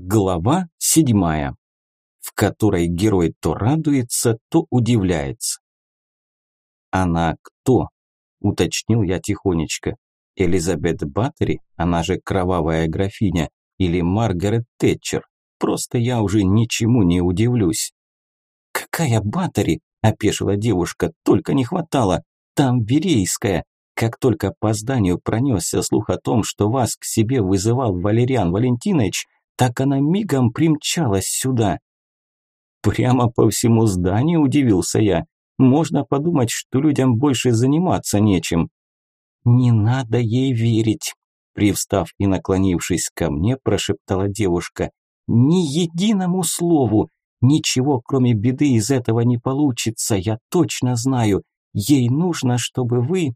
Глава седьмая, в которой герой то радуется, то удивляется. «Она кто?» – уточнил я тихонечко. «Элизабет Баттери, она же кровавая графиня, или Маргарет Тэтчер? Просто я уже ничему не удивлюсь». «Какая Баттери?» – опешила девушка. «Только не хватало. Там Верейская. Как только по зданию пронесся слух о том, что вас к себе вызывал Валериан Валентинович, так она мигом примчалась сюда. Прямо по всему зданию удивился я. Можно подумать, что людям больше заниматься нечем. Не надо ей верить, привстав и наклонившись ко мне, прошептала девушка. Ни единому слову. Ничего, кроме беды, из этого не получится, я точно знаю. Ей нужно, чтобы вы...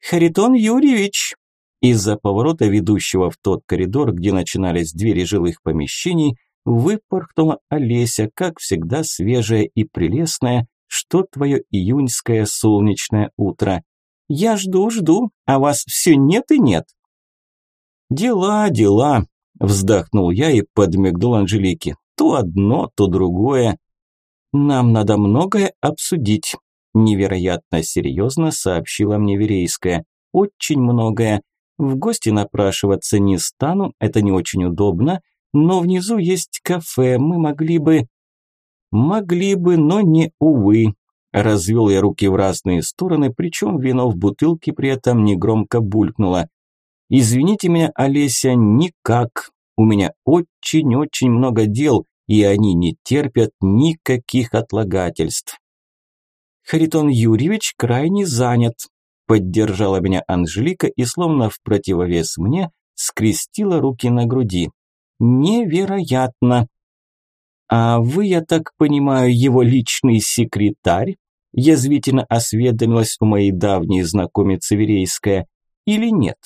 Харитон Юрьевич, из-за поворота, ведущего в тот коридор, где начинались двери жилых помещений, выпорхнула Олеся, как всегда свежая и прелестная, что твое июньское солнечное утро. «Я жду, жду, а вас все нет и нет». «Дела, дела», – вздохнул я и подмигнул Анжелике. «То одно, то другое». «Нам надо многое обсудить», – невероятно серьезно сообщила мне Верейская. «Очень многое. В гости напрашиваться не стану, это не очень удобно, но внизу есть кафе, мы могли бы... Могли бы, но не увы. Развел я руки в разные стороны, причем вино в бутылке при этом негромко булькнуло. Извините меня, Олеся, никак. У меня очень-очень много дел, и они не терпят никаких отлагательств. Харитон Юрьевич крайне занят, Поддержала меня Анжелика и, словно в противовес мне, скрестила руки на груди. Невероятно! А вы, я так понимаю, его личный секретарь? Язвительно осведомилась у моей давней знакомицы Верейская. Или нет?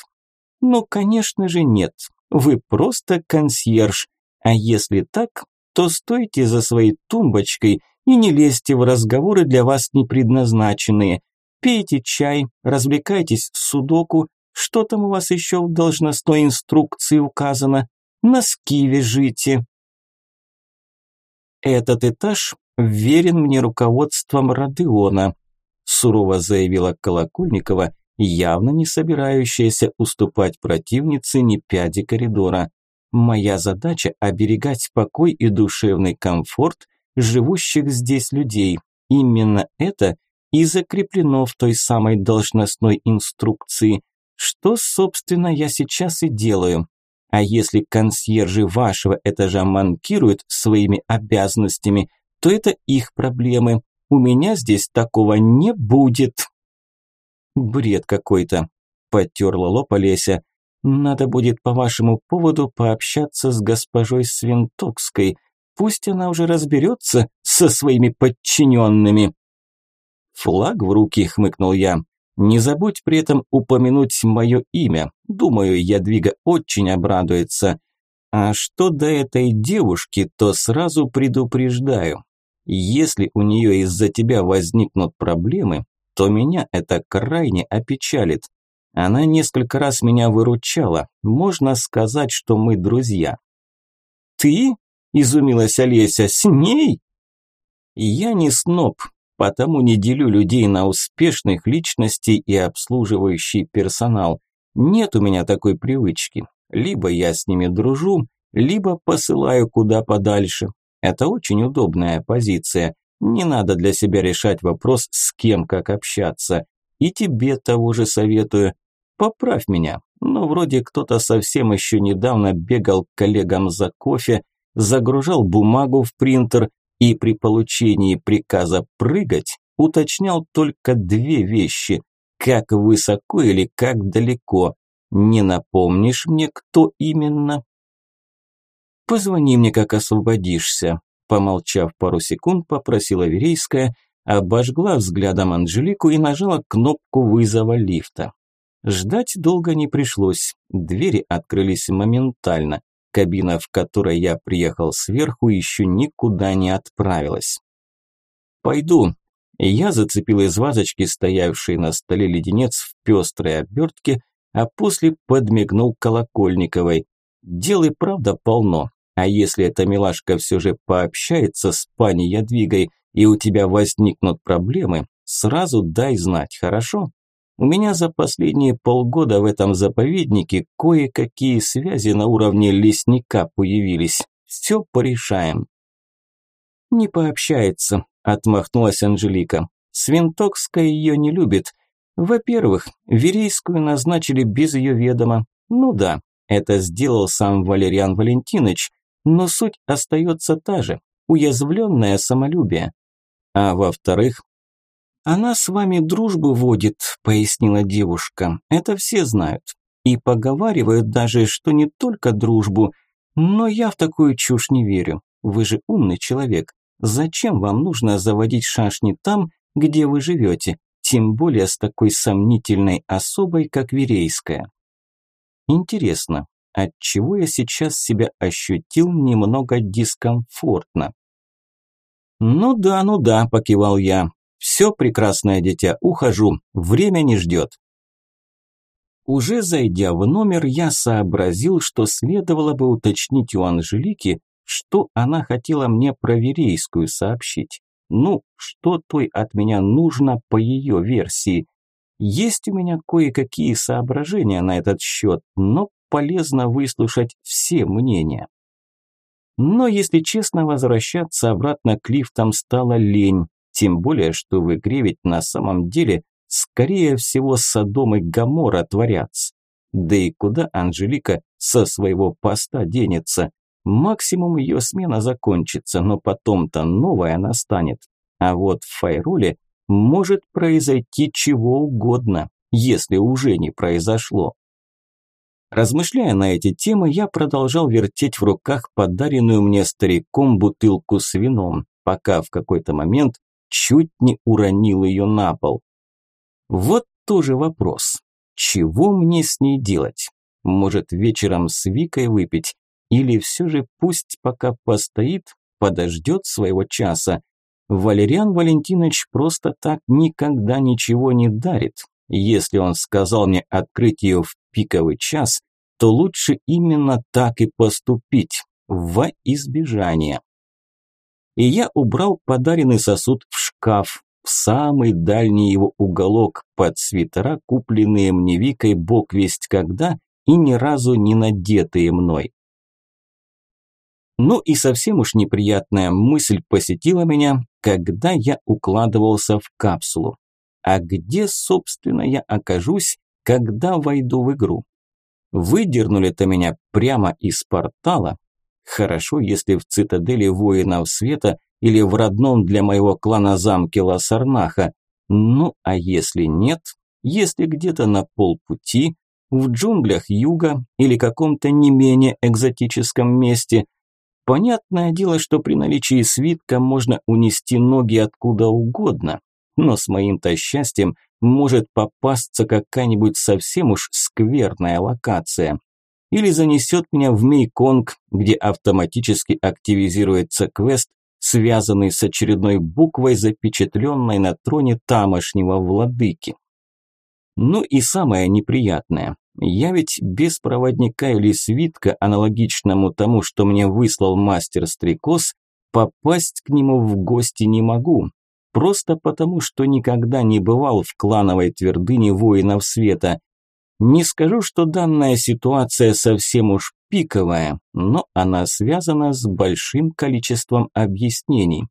Ну, конечно же, нет. Вы просто консьерж. А если так, то стойте за своей тумбочкой и не лезьте в разговоры для вас не предназначенные. Пейте чай, развлекайтесь в судоку. Что там у вас еще в должностной инструкции указано? Носки вяжите. Этот этаж верен мне руководством Родеона, сурово заявила Колокольникова, явно не собирающаяся уступать противнице ни пяди коридора. Моя задача – оберегать покой и душевный комфорт живущих здесь людей. Именно это и закреплено в той самой должностной инструкции, что, собственно, я сейчас и делаю. А если консьержи вашего этажа манкируют своими обязанностями, то это их проблемы. У меня здесь такого не будет. Бред какой-то, потерла лоб Олеся. Надо будет по вашему поводу пообщаться с госпожой Свинтокской. Пусть она уже разберется со своими подчиненными. «Флаг в руки», – хмыкнул я. «Не забудь при этом упомянуть мое имя. Думаю, Ядвига очень обрадуется. А что до этой девушки, то сразу предупреждаю. Если у нее из-за тебя возникнут проблемы, то меня это крайне опечалит. Она несколько раз меня выручала. Можно сказать, что мы друзья». «Ты?» – изумилась Олеся. «С ней?» «Я не сноб, Потому не делю людей на успешных личностей и обслуживающий персонал. Нет у меня такой привычки. Либо я с ними дружу, либо посылаю куда подальше. Это очень удобная позиция. Не надо для себя решать вопрос, с кем как общаться. И тебе того же советую. Поправь меня. Но вроде кто-то совсем еще недавно бегал к коллегам за кофе, загружал бумагу в принтер и при получении приказа прыгать уточнял только две вещи – как высоко или как далеко. Не напомнишь мне, кто именно? «Позвони мне, как освободишься», – помолчав пару секунд, попросила Верейская, обожгла взглядом Анжелику и нажала кнопку вызова лифта. Ждать долго не пришлось, двери открылись моментально. Кабина, в которой я приехал сверху, еще никуда не отправилась. «Пойду». Я зацепил из вазочки, стоявший на столе леденец в пестрой обертке, а после подмигнул Колокольниковой. Дел и правда полно. А если эта милашка все же пообщается с пани Ядвигой и у тебя возникнут проблемы, сразу дай знать, хорошо? У меня за последние полгода в этом заповеднике кое-какие связи на уровне лесника появились. Все порешаем. Не пообщается, отмахнулась Анжелика. Свинтокская ее не любит. Во-первых, Верейскую назначили без ее ведома. Ну да, это сделал сам Валериан Валентинович, но суть остается та же – уязвленное самолюбие. А во-вторых, «Она с вами дружбу водит», – пояснила девушка. «Это все знают. И поговаривают даже, что не только дружбу. Но я в такую чушь не верю. Вы же умный человек. Зачем вам нужно заводить шашни там, где вы живете? Тем более с такой сомнительной особой, как Верейская». Интересно, от чего я сейчас себя ощутил немного дискомфортно? «Ну да, ну да», – покивал я. «Все, прекрасное дитя, ухожу, время не ждет». Уже зайдя в номер, я сообразил, что следовало бы уточнить у Анжелики, что она хотела мне про Верейскую сообщить. Ну, что той от меня нужно по ее версии. Есть у меня кое-какие соображения на этот счет, но полезно выслушать все мнения. Но, если честно, возвращаться обратно к лифтам стало лень. Тем более, что в игре ведь на самом деле, скорее всего, Содом и Гамора творятся. Да и куда Анжелика со своего поста денется? Максимум ее смена закончится, но потом-то новая настанет. А вот в Файроле может произойти чего угодно, если уже не произошло. Размышляя на эти темы, я продолжал вертеть в руках подаренную мне стариком бутылку с вином, пока в какой-то момент чуть не уронил ее на пол. Вот тоже вопрос. Чего мне с ней делать? Может, вечером с Викой выпить? Или все же пусть пока постоит, подождет своего часа? Валериан Валентинович просто так никогда ничего не дарит. Если он сказал мне открыть ее в пиковый час, то лучше именно так и поступить, во избежание и я убрал подаренный сосуд в шкаф, в самый дальний его уголок, под свитера, купленные мне Викой бог весть когда и ни разу не надетые мной. Ну и совсем уж неприятная мысль посетила меня, когда я укладывался в капсулу. А где, собственно, я окажусь, когда войду в игру? Выдернули-то меня прямо из портала, Хорошо, если в цитадели воинов света или в родном для моего клана замке Лассарнаха. Ну, а если нет, если где-то на полпути, в джунглях юга или каком-то не менее экзотическом месте, понятное дело, что при наличии свитка можно унести ноги откуда угодно, но с моим-то счастьем может попасться какая-нибудь совсем уж скверная локация или занесет меня в Мейконг, где автоматически активизируется квест, связанный с очередной буквой, запечатленной на троне тамошнего владыки. Ну и самое неприятное. Я ведь без проводника или свитка, аналогичному тому, что мне выслал мастер Стрекоз, попасть к нему в гости не могу. Просто потому, что никогда не бывал в клановой твердыне воинов света. Не скажу, что данная ситуация совсем уж пиковая, но она связана с большим количеством объяснений.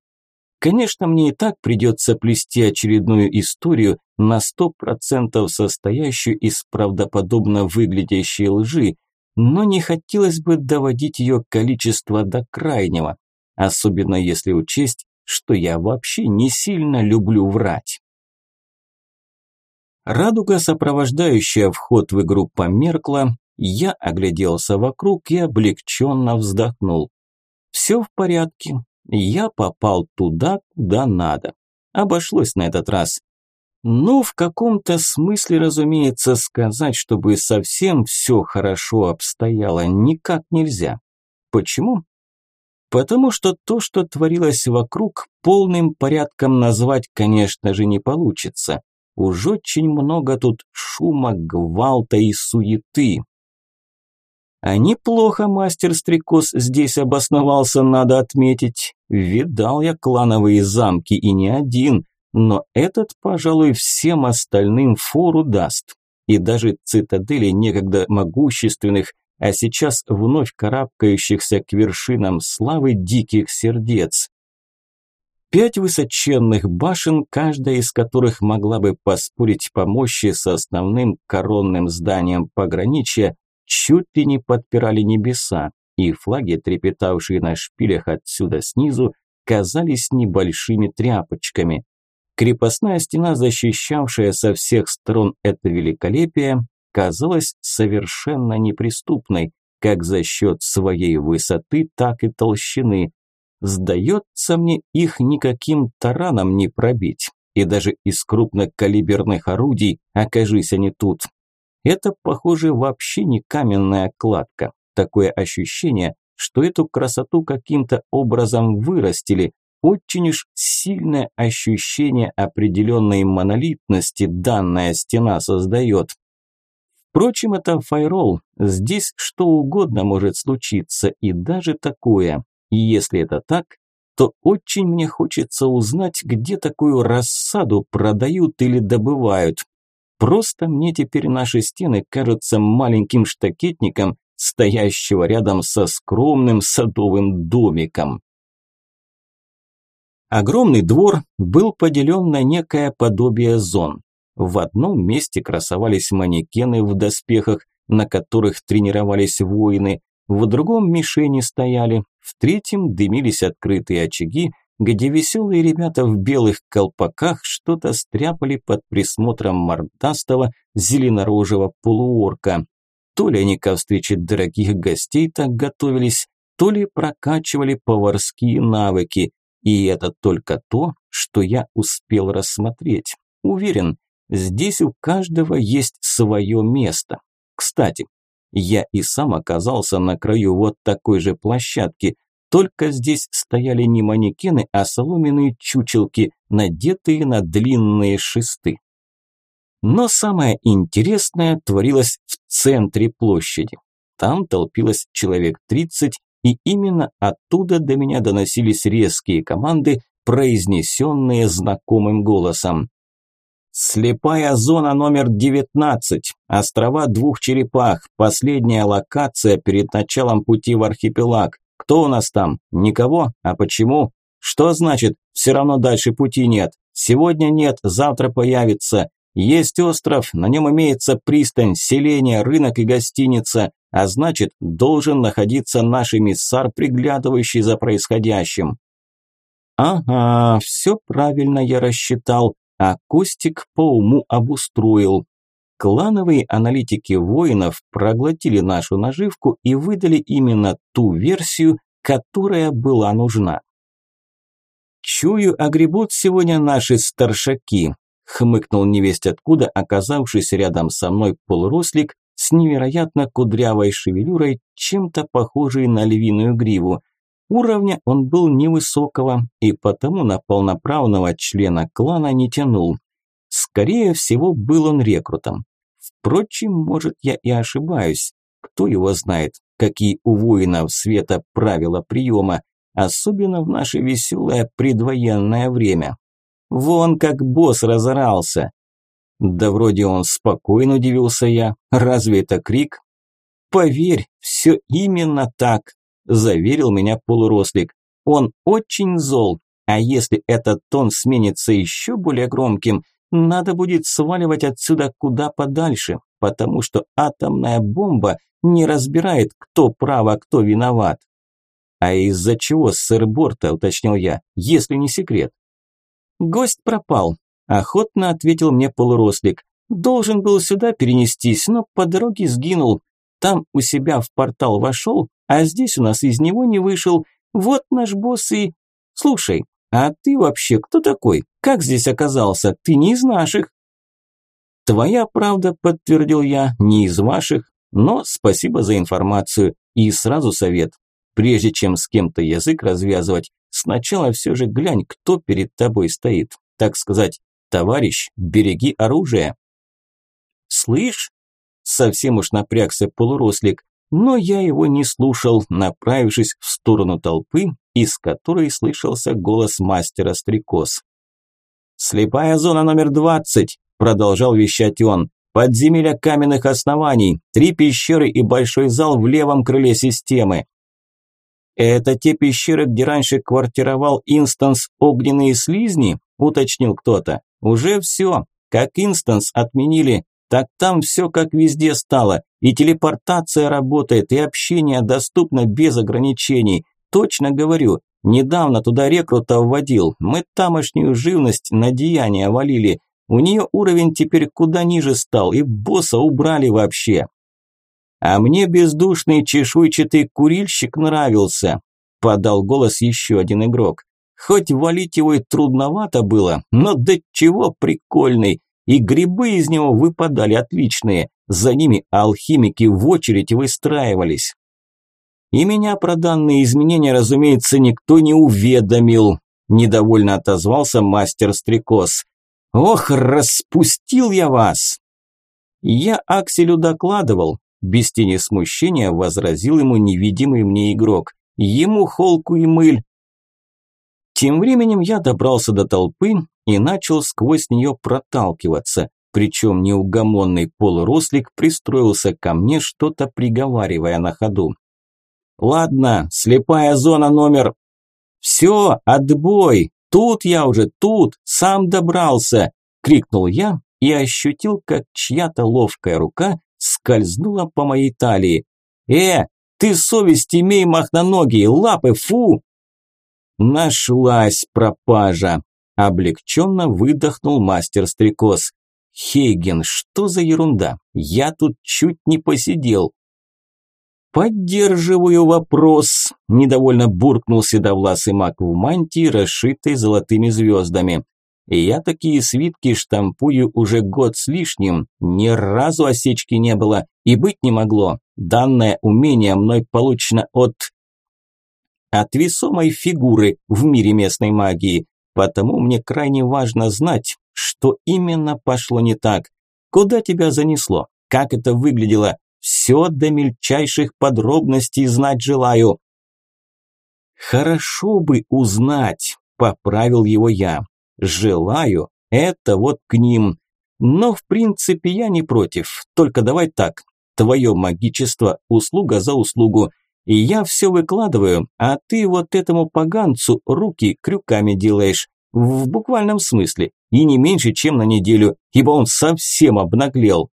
Конечно, мне и так придется плести очередную историю на сто процентов состоящую из правдоподобно выглядящей лжи, но не хотелось бы доводить ее количество до крайнего, особенно если учесть, что я вообще не сильно люблю врать. Радуга, сопровождающая вход в игру, померкла, я огляделся вокруг и облегченно вздохнул. Все в порядке, я попал туда, куда надо. Обошлось на этот раз. Ну, в каком-то смысле, разумеется, сказать, чтобы совсем все хорошо обстояло, никак нельзя. Почему? Потому что то, что творилось вокруг, полным порядком назвать, конечно же, не получится. Уж очень много тут шума, гвалта и суеты. А неплохо мастер-стрекоз здесь обосновался, надо отметить. Видал я клановые замки и не один, но этот, пожалуй, всем остальным фору даст. И даже цитадели некогда могущественных, а сейчас вновь карабкающихся к вершинам славы диких сердец. Пять высоченных башен, каждая из которых могла бы поспорить по мощи с основным коронным зданием пограничья, чуть ли не подпирали небеса, и флаги, трепетавшие на шпилях отсюда снизу, казались небольшими тряпочками. Крепостная стена, защищавшая со всех сторон это великолепие, казалась совершенно неприступной, как за счет своей высоты, так и толщины. Сдается мне, их никаким тараном не пробить, и даже из крупнокалиберных орудий, окажись они тут. Это, похоже, вообще не каменная кладка. Такое ощущение, что эту красоту каким-то образом вырастили. Очень уж сильное ощущение определенной монолитности данная стена создает. Впрочем, это файрол. Здесь что угодно может случиться, и даже такое. И если это так, то очень мне хочется узнать, где такую рассаду продают или добывают. Просто мне теперь наши стены кажутся маленьким штакетником, стоящего рядом со скромным садовым домиком. Огромный двор был поделен на некое подобие зон. В одном месте красовались манекены в доспехах, на которых тренировались воины, в другом мишени стояли, в третьем дымились открытые очаги, где веселые ребята в белых колпаках что-то стряпали под присмотром мордастого зеленорожего полуорка. То ли они ко встрече дорогих гостей так готовились, то ли прокачивали поварские навыки. И это только то, что я успел рассмотреть. Уверен, здесь у каждого есть свое место. Кстати, я и сам оказался на краю вот такой же площадки, только здесь стояли не манекены, а соломенные чучелки, надетые на длинные шесты. Но самое интересное творилось в центре площади. Там толпилось человек 30, и именно оттуда до меня доносились резкие команды, произнесенные знакомым голосом. Слепая зона номер 19. Острова двух черепах. Последняя локация перед началом пути в архипелаг. Кто у нас там? Никого? А почему? Что значит, все равно дальше пути нет? Сегодня нет, завтра появится. Есть остров, на нем имеется пристань, селение, рынок и гостиница, а значит, должен находиться наш эмиссар, приглядывающий за происходящим. Ага, все правильно я рассчитал а Костик по уму обустроил. Клановые аналитики воинов проглотили нашу наживку и выдали именно ту версию, которая была нужна. «Чую, огребут сегодня наши старшаки», – хмыкнул невесть откуда, оказавшийся рядом со мной полурослик с невероятно кудрявой шевелюрой, чем-то похожей на львиную гриву – Уровня он был невысокого и потому на полноправного члена клана не тянул. Скорее всего, был он рекрутом. Впрочем, может, я и ошибаюсь. Кто его знает, какие у воинов света правила приема, особенно в наше веселое предвоенное время. Вон как босс разорался. Да вроде он спокойно удивился я. Разве это крик? Поверь, все именно так заверил меня полурослик. Он очень зол, а если этот тон сменится еще более громким, надо будет сваливать отсюда куда подальше, потому что атомная бомба не разбирает, кто прав, а кто виноват. А из-за чего сэр-борта, уточнил я, если не секрет? Гость пропал, охотно ответил мне полурослик. Должен был сюда перенестись, но по дороге сгинул. Там у себя в портал вошел, а здесь у нас из него не вышел. Вот наш босс и... Слушай, а ты вообще кто такой? Как здесь оказался? Ты не из наших. Твоя правда, подтвердил я, не из ваших. Но спасибо за информацию. И сразу совет. Прежде чем с кем-то язык развязывать, сначала все же глянь, кто перед тобой стоит. Так сказать, товарищ, береги оружие. Слышь, совсем уж напрягся полурослик, но я его не слушал, направившись в сторону толпы, из которой слышался голос мастера Стрекоз. «Слепая зона номер двадцать», – продолжал вещать он. «Подземелья каменных оснований, три пещеры и большой зал в левом крыле системы. «Это те пещеры, где раньше квартировал инстанс «Огненные слизни»?» – уточнил кто-то. «Уже все. Как инстанс отменили, так там все как везде стало. И телепортация работает, и общение доступно без ограничений. Точно говорю, недавно туда рекрута вводил. Мы тамошнюю живность на деяния валили. У нее уровень теперь куда ниже стал, и босса убрали вообще. «А мне бездушный чешуйчатый курильщик нравился», – подал голос еще один игрок. «Хоть валить его и трудновато было, но до чего прикольный, и грибы из него выпадали отличные, за ними алхимики в очередь выстраивались». И меня про данные изменения, разумеется, никто не уведомил, недовольно отозвался мастер Стрекоз. Ох, распустил я вас! Я Акселю докладывал, без тени смущения возразил ему невидимый мне игрок. Ему холку и мыль. Тем временем я добрался до толпы и начал сквозь нее проталкиваться, причем неугомонный полурослик пристроился ко мне, что-то приговаривая на ходу. «Ладно, слепая зона номер...» «Все, отбой! Тут я уже, тут, сам добрался!» – крикнул я и ощутил, как чья-то ловкая рука скользнула по моей талии. «Э, ты совесть имей, махноногий, лапы, фу!» Нашлась пропажа. Облегченно выдохнул мастер Стрекоз. Хейген, что за ерунда? Я тут чуть не посидел. «Поддерживаю вопрос», – недовольно буркнул седовласый маг в мантии, расшитой золотыми звездами. Я такие свитки штампую уже год с лишним, ни разу осечки не было и быть не могло. Данное умение мной получено от... от весомой фигуры в мире местной магии. Потому мне крайне важно знать, что именно пошло не так. Куда тебя занесло? Как это выглядело? Все до мельчайших подробностей знать желаю. Хорошо бы узнать, поправил его я. Желаю, это вот к ним. Но в принципе я не против, только давай так. Твое магичество – услуга за услугу. И я все выкладываю, а ты вот этому поганцу руки крюками делаешь. В буквальном смысле. И не меньше, чем на неделю, ибо он совсем обнаглел.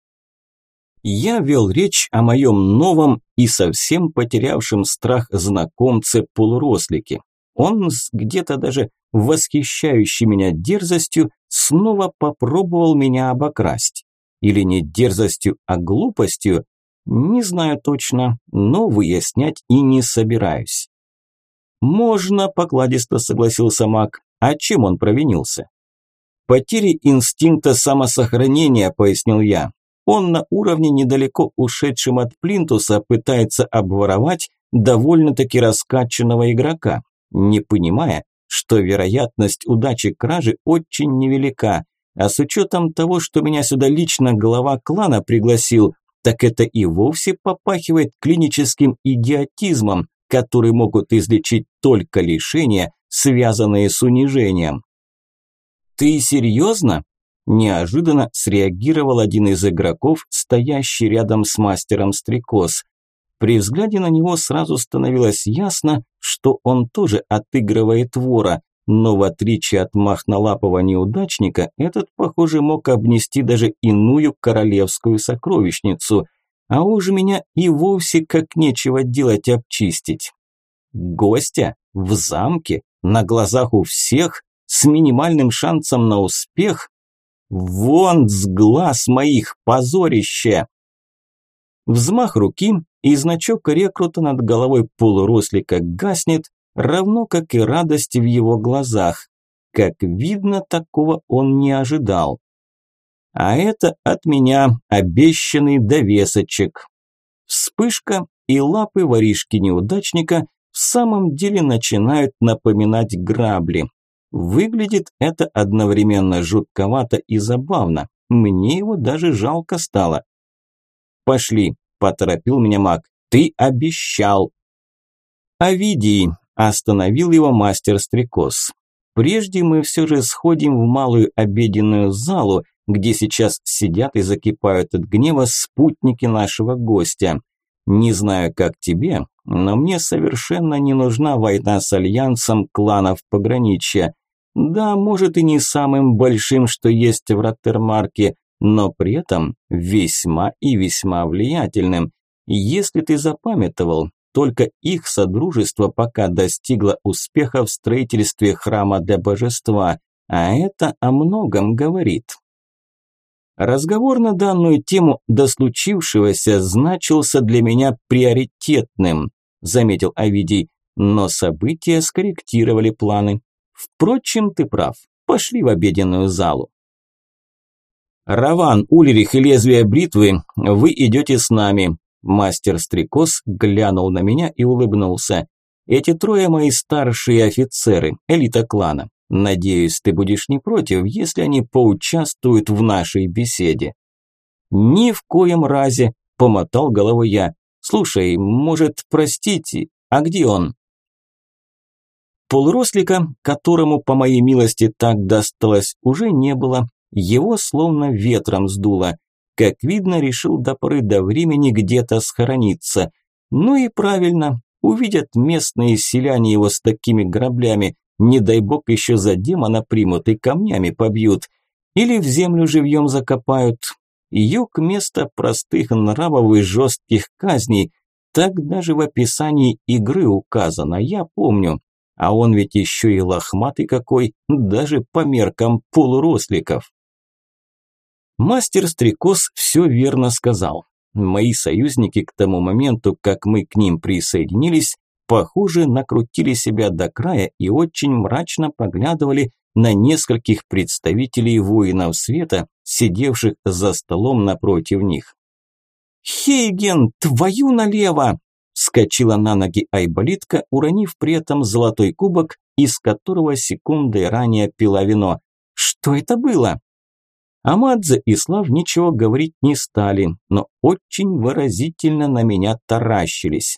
Я вел речь о моем новом и совсем потерявшем страх знакомце полурослике. Он где-то даже восхищающий меня дерзостью, снова попробовал меня обокрасть. Или не дерзостью, а глупостью, не знаю точно, но выяснять и не собираюсь. «Можно», – покладисто согласился маг. «А чем он провинился?» «Потери инстинкта самосохранения», – пояснил я. «Он на уровне недалеко ушедшем от плинтуса пытается обворовать довольно-таки раскачанного игрока, не понимая, что вероятность удачи кражи очень невелика. А с учетом того, что меня сюда лично глава клана пригласил, так это и вовсе попахивает клиническим идиотизмом, который могут излечить только лишения, связанные с унижением. «Ты серьезно?» – неожиданно среагировал один из игроков, стоящий рядом с мастером Стрекоз. При взгляде на него сразу становилось ясно, что он тоже отыгрывает вора, но в отличие от махнолапого неудачника, этот, похоже, мог обнести даже иную королевскую сокровищницу, а уж меня и вовсе как нечего делать обчистить. Гостя в замке, на глазах у всех, с минимальным шансом на успех? Вон с глаз моих, позорище! Взмах руки, и значок рекрута над головой полурослика гаснет, равно как и радость в его глазах. Как видно, такого он не ожидал. А это от меня обещанный довесочек. Вспышка и лапы воришки-неудачника в самом деле начинают напоминать грабли. Выглядит это одновременно жутковато и забавно. Мне его даже жалко стало. «Пошли», – поторопил меня маг. Ты обещал. Овидий, остановил его мастер Стрекоз. Прежде мы все же сходим в малую обеденную залу, где сейчас сидят и закипают от гнева спутники нашего гостя. Не знаю, как тебе, но мне совершенно не нужна война с альянсом кланов пограничья. Да, может и не самым большим, что есть в Роттермарке, но при этом весьма и весьма влиятельным. Если ты запамятовал, только их содружество пока достигло успеха в строительстве храма для божества, а это о многом говорит. Разговор на данную тему до случившегося значился для меня приоритетным, заметил Овидий, но события скорректировали планы. Впрочем, ты прав. Пошли в обеденную залу. Раван, Улерих и лезвие бритвы, вы идете с нами. Мастер Стрекоз глянул на меня и улыбнулся. Эти трое мои старшие офицеры, элита клана. Надеюсь, ты будешь не против, если они поучаствуют в нашей беседе. Ни в коем разе, помотал головой я. Слушай, может, простите, а где он? Полурослика, которому, по моей милости, так досталось, уже не было. Его словно ветром сдуло. Как видно, решил до поры до времени где-то схорониться. Ну и правильно, увидят местные селяне его с такими граблями, не дай бог еще за демона примут и камнями побьют. Или в землю живьем закопают. Юг – место простых нравов и жестких казней. Так даже в описании игры указано, я помню. А он ведь еще и лохматый какой, даже по меркам полуросликов. Мастер Стрекоз все верно сказал. Мои союзники к тому моменту, как мы к ним присоединились, похоже, накрутили себя до края и очень мрачно поглядывали на нескольких представителей воинов света, сидевших за столом напротив них. «Хейген, твою налево!» Вскочила на ноги Айболитка, уронив при этом золотой кубок, из которого секундой ранее пила вино. Что это было? Амадзе и Слав ничего говорить не стали, но очень выразительно на меня таращились.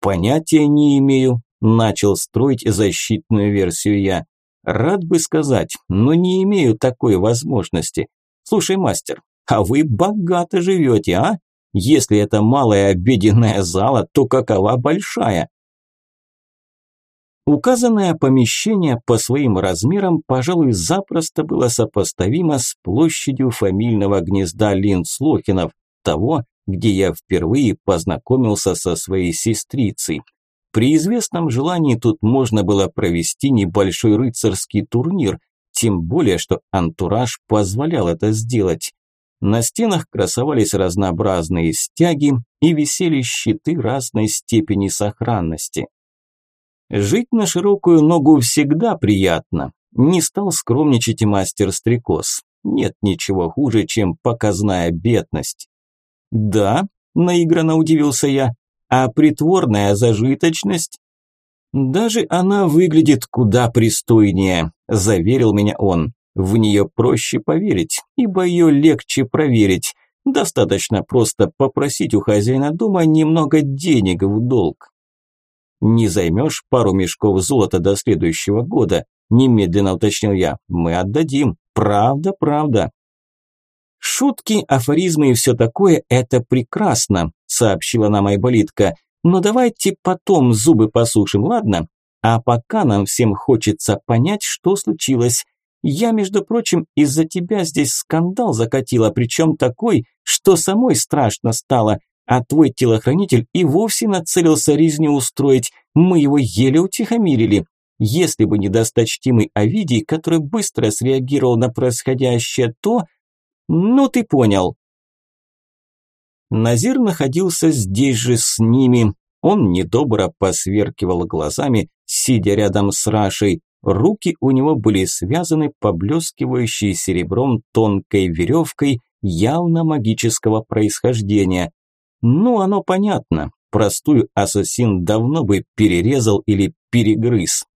«Понятия не имею», – начал строить защитную версию я. «Рад бы сказать, но не имею такой возможности. Слушай, мастер, а вы богато живете, а? Если это малая обеденная зала, то какова большая? Указанное помещение по своим размерам, пожалуй, запросто было сопоставимо с площадью фамильного гнезда Линцлохинов, того, где я впервые познакомился со своей сестрицей. При известном желании тут можно было провести небольшой рыцарский турнир, тем более, что антураж позволял это сделать. На стенах красовались разнообразные стяги и висели щиты разной степени сохранности. Жить на широкую ногу всегда приятно. Не стал скромничать и мастер Стрекоз. Нет ничего хуже, чем показная бедность. Да, наигранно удивился я, а притворная зажиточность? Даже она выглядит куда пристойнее, заверил меня он. В нее проще поверить, ибо ее легче проверить. Достаточно просто попросить у хозяина дома немного денег в долг. Не займешь пару мешков золота до следующего года, немедленно уточнил я. Мы отдадим. Правда, правда. Шутки, афоризмы и все такое – это прекрасно, сообщила нам Айболитка. Но давайте потом зубы посушим, ладно? А пока нам всем хочется понять, что случилось. Я, между прочим, из-за тебя здесь скандал закатила, причем такой, что самой страшно стало. А твой телохранитель и вовсе нацелился резню устроить. Мы его еле утихомирили. Если бы не досточтимый Овидий, который быстро среагировал на происходящее, то... Ну, ты понял. Назир находился здесь же с ними. Он недобро посверкивал глазами, сидя рядом с Рашей. Руки у него были связаны поблескивающей серебром тонкой веревкой явно магического происхождения. Ну, оно понятно. Простую ассасин давно бы перерезал или перегрыз.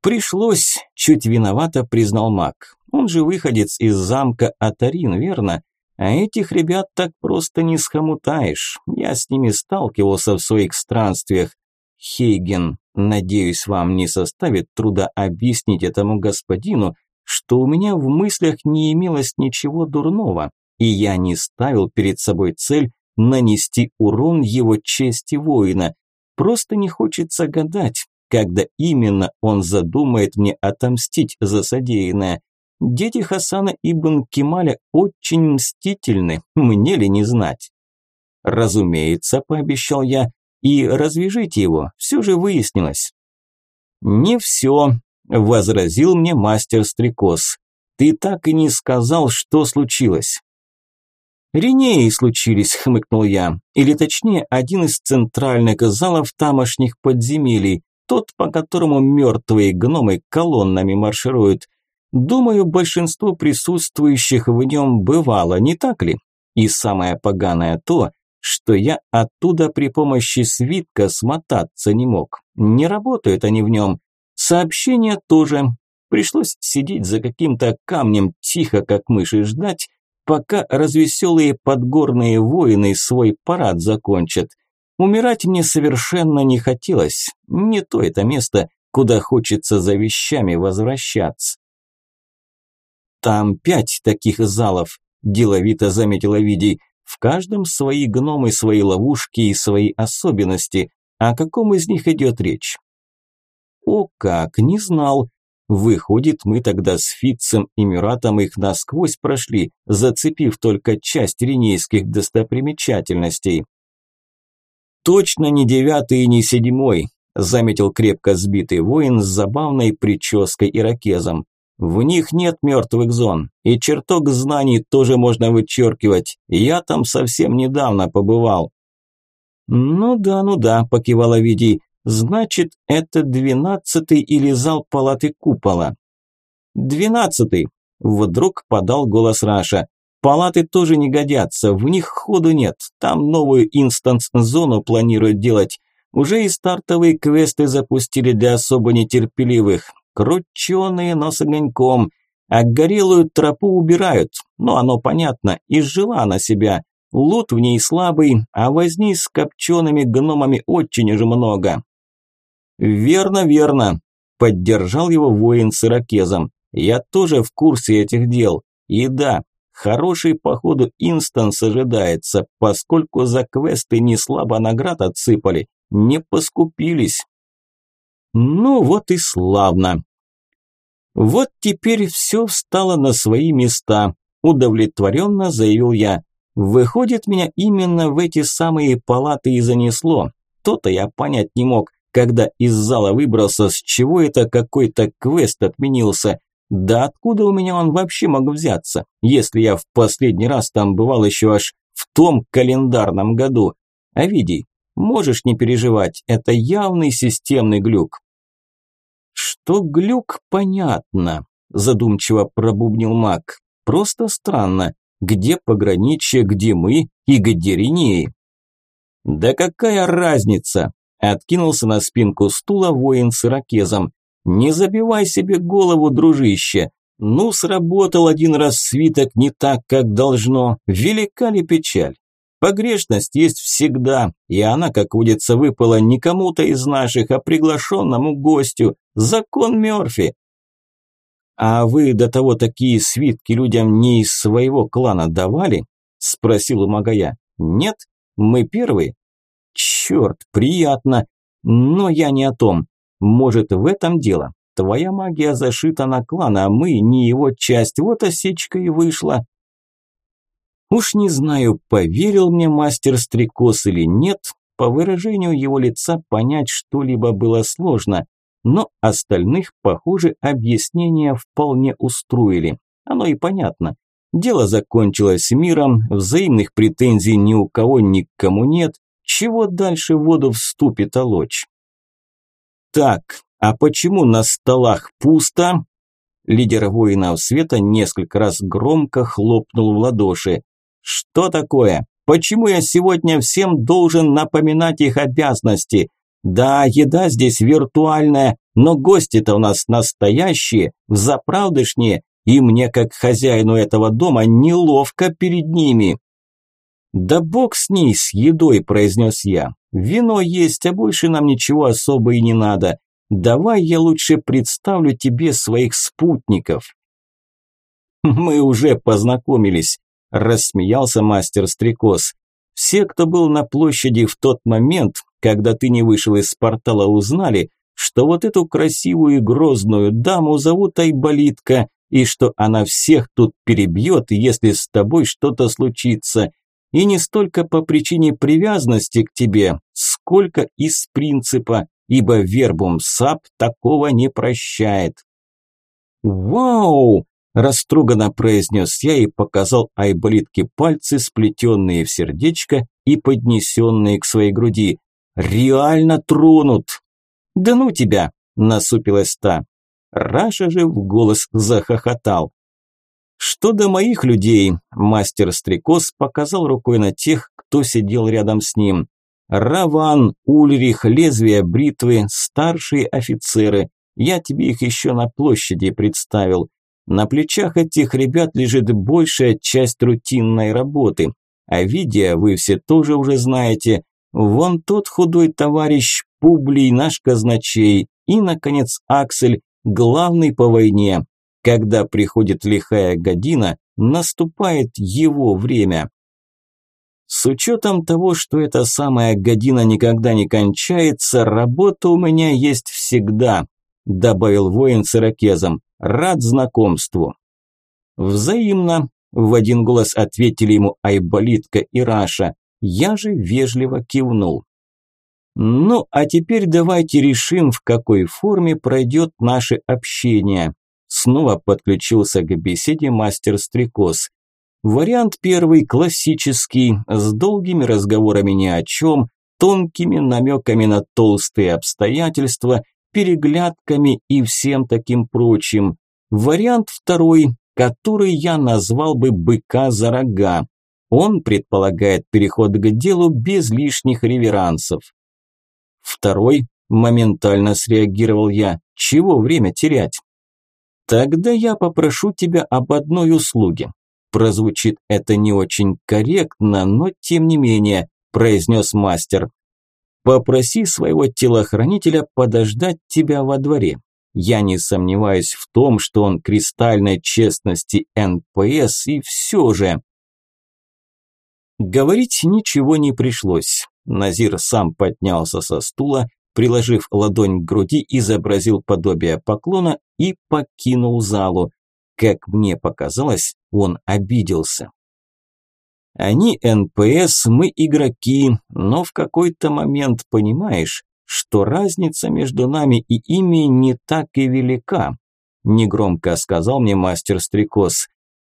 Пришлось, чуть виновато признал маг. Он же выходец из замка Атарин, верно? А этих ребят так просто не схомутаешь. Я с ними сталкивался в своих странствиях. Хейген, надеюсь, вам не составит труда объяснить этому господину, что у меня в мыслях не имелось ничего дурного, и я не ставил перед собой цель нанести урон его чести воина. Просто не хочется гадать, когда именно он задумает мне отомстить за содеянное. Дети Хасана ибн Кемаля очень мстительны, мне ли не знать? Разумеется, пообещал я, и развяжите его, все же выяснилось. Не все, возразил мне мастер Стрекоз. Ты так и не сказал, что случилось. «Ринеи случились», – хмыкнул я. «Или точнее, один из центральных залов тамошних подземелий, тот, по которому мертвые гномы колоннами маршируют. Думаю, большинство присутствующих в нем бывало, не так ли? И самое поганое то, что я оттуда при помощи свитка смотаться не мог. Не работают они в нем. Сообщения тоже. Пришлось сидеть за каким-то камнем тихо, как мыши, ждать, пока развеселые подгорные воины свой парад закончат. Умирать мне совершенно не хотелось. Не то это место, куда хочется за вещами возвращаться. Там пять таких залов, деловито заметила Видий. В каждом свои гномы, свои ловушки и свои особенности. О каком из них идет речь? О как, не знал. Выходит, мы тогда с Фитцем и Мюратом их насквозь прошли, зацепив только часть ренейских достопримечательностей. «Точно не девятый и не седьмой», – заметил крепко сбитый воин с забавной прической и ракезом. «В них нет мертвых зон, и чертог знаний тоже можно вычеркивать. Я там совсем недавно побывал». «Ну да, ну да», – покивала Видий. Значит, это двенадцатый или зал палаты купола. Двенадцатый. Вдруг подал голос Раша. Палаты тоже не годятся, в них ходу нет. Там новую инстанс-зону планируют делать. Уже и стартовые квесты запустили для особо нетерпеливых. Крученые, но с огоньком. А горелую тропу убирают. Но оно понятно, изжила она себя. Лут в ней слабый, а возни с копчеными гномами очень уж много. «Верно, верно», – поддержал его воин с иракезом. «Я тоже в курсе этих дел. И да, хороший, походу, инстанс ожидается, поскольку за квесты не слабо наград отсыпали, не поскупились». «Ну вот и славно». «Вот теперь все встало на свои места», – удовлетворенно заявил я. «Выходит, меня именно в эти самые палаты и занесло. То-то я понять не мог, когда из зала выбрался, с чего это какой-то квест отменился. Да откуда у меня он вообще мог взяться, если я в последний раз там бывал еще аж в том календарном году? А види, можешь не переживать, это явный системный глюк. Что глюк, понятно, задумчиво пробубнил маг. Просто странно, где пограничье, где мы и где Ринеи? Да какая разница, Откинулся на спинку стула воин с ирокезом. «Не забивай себе голову, дружище. Ну, сработал один раз свиток не так, как должно. Велика ли печаль? Погрешность есть всегда, и она, как водится, выпала не кому-то из наших, а приглашенному гостю. Закон Мёрфи. «А вы до того такие свитки людям не из своего клана давали?» – спросил у Магая. «Нет? Мы первые? Черт, приятно. Но я не о том. Может, в этом дело. Твоя магия зашита на клан, а мы не его часть. Вот осечка и вышла. Уж не знаю, поверил мне мастер Стрекоз или нет, по выражению его лица понять что-либо было сложно, но остальных, похоже, объяснения вполне устроили. Оно и понятно. Дело закончилось миром, взаимных претензий ни у кого ни к кому нет, чего дальше воду вступит олочь? Так, а почему на столах пусто? Лидер воинов света несколько раз громко хлопнул в ладоши. Что такое? Почему я сегодня всем должен напоминать их обязанности? Да, еда здесь виртуальная, но гости-то у нас настоящие, взаправдышние, и мне, как хозяину этого дома, неловко перед ними. «Да бог с ней, с едой», – произнес я. «Вино есть, а больше нам ничего особо и не надо. Давай я лучше представлю тебе своих спутников». «Мы уже познакомились», – рассмеялся мастер Стрекоз. «Все, кто был на площади в тот момент, когда ты не вышел из портала, узнали, что вот эту красивую и грозную даму зовут Айболитка, и что она всех тут перебьет, если с тобой что-то случится. И не столько по причине привязанности к тебе, сколько из принципа, ибо вербум сап такого не прощает. «Вау!» – растроганно произнес я и показал Айболитке пальцы, сплетенные в сердечко и поднесенные к своей груди. «Реально тронут!» «Да ну тебя!» – насупилась та. Раша же в голос захохотал. Что до моих людей, мастер Стрекоз показал рукой на тех, кто сидел рядом с ним. Раван, Ульрих, лезвие бритвы, старшие офицеры. Я тебе их еще на площади представил. На плечах этих ребят лежит большая часть рутинной работы. А видео вы все тоже уже знаете. Вон тот худой товарищ Публий, наш казначей. И, наконец, Аксель, главный по войне. Когда приходит лихая година, наступает его время. С учетом того, что эта самая година никогда не кончается, работа у меня есть всегда, добавил воин с ирокезом. Рад знакомству. Взаимно, в один голос ответили ему Айболитка и Раша. Я же вежливо кивнул. Ну, а теперь давайте решим, в какой форме пройдет наше общение. Снова подключился к беседе мастер Стрекоз. Вариант первый классический, с долгими разговорами ни о чем, тонкими намеками на толстые обстоятельства, переглядками и всем таким прочим. Вариант второй, который я назвал бы «быка за рога». Он предполагает переход к делу без лишних реверансов. Второй, моментально среагировал я. Чего время терять? Тогда я попрошу тебя об одной услуге. Прозвучит это не очень корректно, но тем не менее, произнес мастер. Попроси своего телохранителя подождать тебя во дворе. Я не сомневаюсь в том, что он кристальной честности НПС и все же. Говорить ничего не пришлось. Назир сам поднялся со стула, приложив ладонь к груди, изобразил подобие поклона и покинул залу. Как мне показалось, он обиделся. Они НПС, мы игроки, но в какой-то момент понимаешь, что разница между нами и ими не так и велика, негромко сказал мне мастер Стрекоз.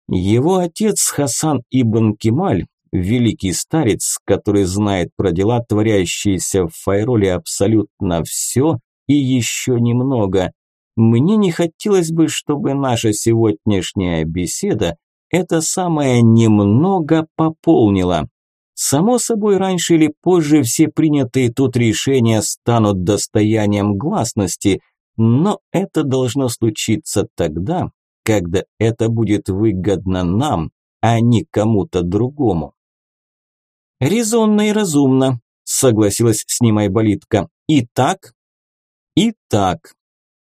Его отец Хасан Ибн Кемаль великий старец, который знает про дела, творящиеся в Файроле абсолютно все и еще немного. Мне не хотелось бы, чтобы наша сегодняшняя беседа это самое немного пополнила. Само собой, раньше или позже все принятые тут решения станут достоянием гласности, но это должно случиться тогда, когда это будет выгодно нам, а не кому-то другому. «Резонно и разумно», – согласилась с ним Айболитка. «Итак?» «Итак».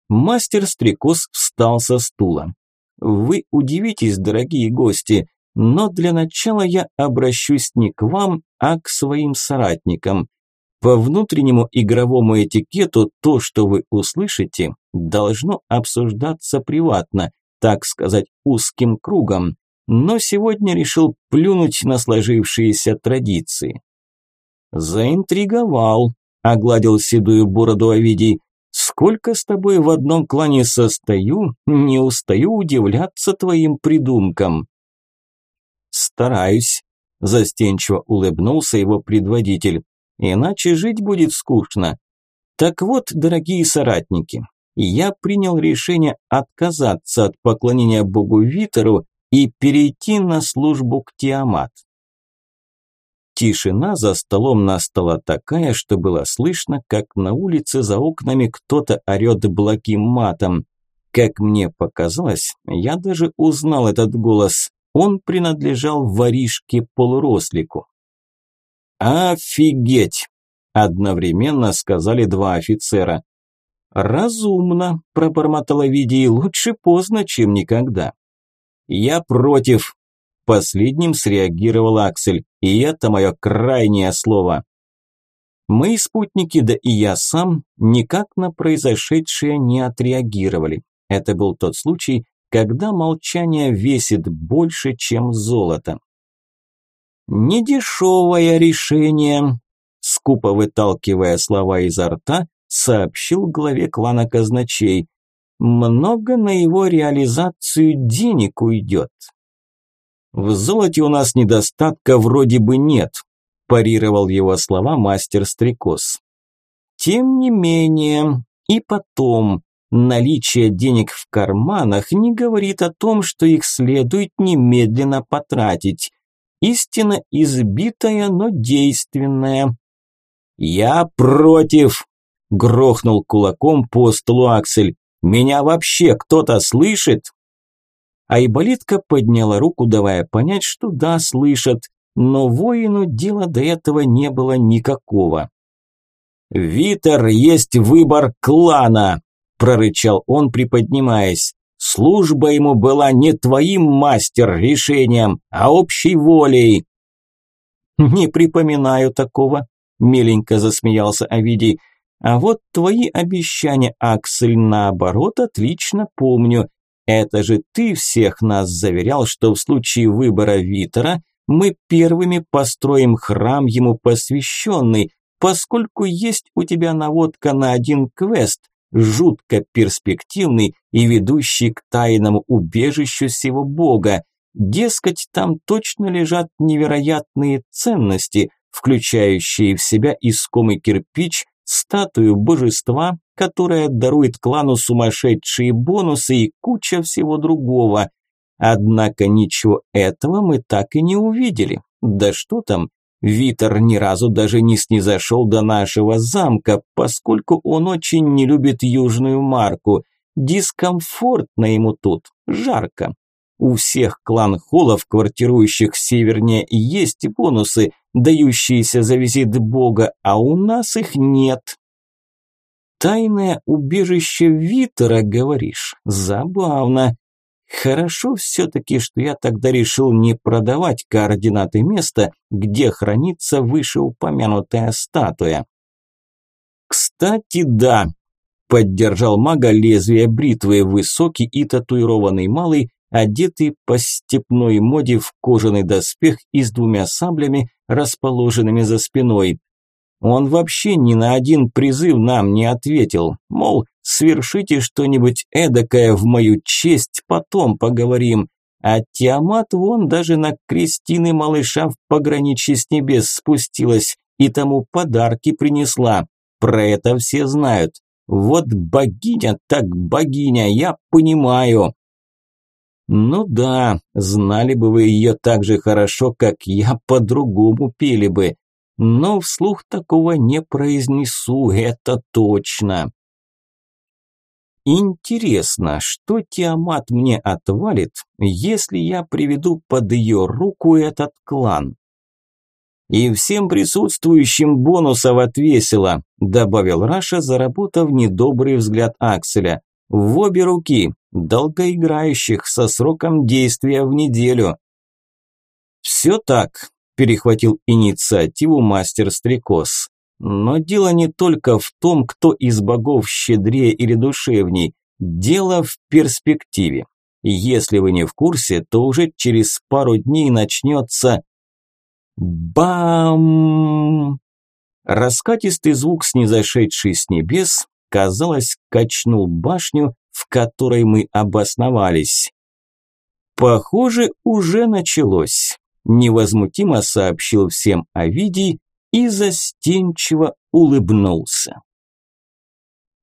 Мастер Стрекоз встал со стула. «Вы удивитесь, дорогие гости, но для начала я обращусь не к вам, а к своим соратникам. По внутреннему игровому этикету то, что вы услышите, должно обсуждаться приватно, так сказать, узким кругом но сегодня решил плюнуть на сложившиеся традиции. «Заинтриговал», – огладил седую бороду Овидий. «Сколько с тобой в одном клане состою, не устаю удивляться твоим придумкам». «Стараюсь», – застенчиво улыбнулся его предводитель. «Иначе жить будет скучно. Так вот, дорогие соратники, я принял решение отказаться от поклонения богу Витеру и перейти на службу к Тиамат. Тишина за столом настала такая, что было слышно, как на улице за окнами кто-то орёт благим матом. Как мне показалось, я даже узнал этот голос. Он принадлежал воришке-полурослику. «Офигеть!» – одновременно сказали два офицера. «Разумно», – пробормотала Види, – «лучше поздно, чем никогда». «Я против», – последним среагировал Аксель, и это мое крайнее слово. Мои спутники, да и я сам, никак на произошедшее не отреагировали. Это был тот случай, когда молчание весит больше, чем золото. «Недешевое решение», – скупо выталкивая слова изо рта, сообщил главе клана казначей. Много на его реализацию денег уйдет. В золоте у нас недостатка вроде бы нет, парировал его слова мастер Стрекоз. Тем не менее, и потом, наличие денег в карманах не говорит о том, что их следует немедленно потратить. Истина избитая, но действенная. «Я против!» Грохнул кулаком по столу Аксель. «Меня вообще кто-то слышит?» Айболитка подняла руку, давая понять, что да, слышат, но воину дела до этого не было никакого. «Витер, есть выбор клана!» – прорычал он, приподнимаясь. «Служба ему была не твоим мастер решением, а общей волей!» «Не припоминаю такого», – миленько засмеялся Овидий. А вот твои обещания, Аксель, наоборот, отлично помню. Это же ты всех нас заверял, что в случае выбора Витера мы первыми построим храм ему посвященный, поскольку есть у тебя наводка на один квест, жутко перспективный и ведущий к тайному убежищу сего бога. Дескать, там точно лежат невероятные ценности, включающие в себя искомый кирпич статую божества, которая дарует клану сумасшедшие бонусы и куча всего другого. Однако ничего этого мы так и не увидели. Да что там, Витер ни разу даже не снизошел до нашего замка, поскольку он очень не любит южную марку. Дискомфортно ему тут, жарко. У всех клан-холлов, квартирующих севернее, есть бонусы, дающиеся за визит бога, а у нас их нет. Тайное убежище Витера, говоришь? Забавно. Хорошо все-таки, что я тогда решил не продавать координаты места, где хранится вышеупомянутая статуя. Кстати, да, поддержал мага лезвие бритвы, высокий и татуированный малый, одетый по степной моде в кожаный доспех и с двумя саблями, расположенными за спиной. Он вообще ни на один призыв нам не ответил, мол, свершите что-нибудь эдакое в мою честь, потом поговорим. А Тиамат вон даже на крестины малыша в пограничье с небес спустилась и тому подарки принесла. Про это все знают. Вот богиня так богиня, я понимаю. Ну да, знали бы вы ее так же хорошо, как я, по-другому пели бы. Но вслух такого не произнесу, это точно. Интересно, что Тиамат мне отвалит, если я приведу под ее руку этот клан? И всем присутствующим бонусов отвесила, добавил Раша, заработав недобрый взгляд Акселя. В обе руки, долгоиграющих со сроком действия в неделю. Все так, перехватил инициативу мастер Стрекоз. Но дело не только в том, кто из богов щедрее или душевней. Дело в перспективе. Если вы не в курсе, то уже через пару дней начнется... Бам! Раскатистый звук, снизошедший с небес, казалось, качнул башню, в которой мы обосновались. Похоже, уже началось. Невозмутимо сообщил всем Овидий и застенчиво улыбнулся.